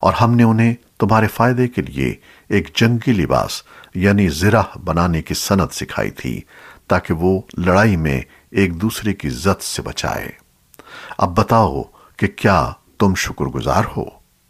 اور ہم نے انہیں تمہارے فائدے کے لیے ایک جنگی لباس یعنی زرہ بنانے کی سنت سکھائی تھی تاکہ وہ لڑائی میں ایک دوسرے کی زد سے بچائے۔ اب بتاؤ کہ کیا تم شکر گزار ہو؟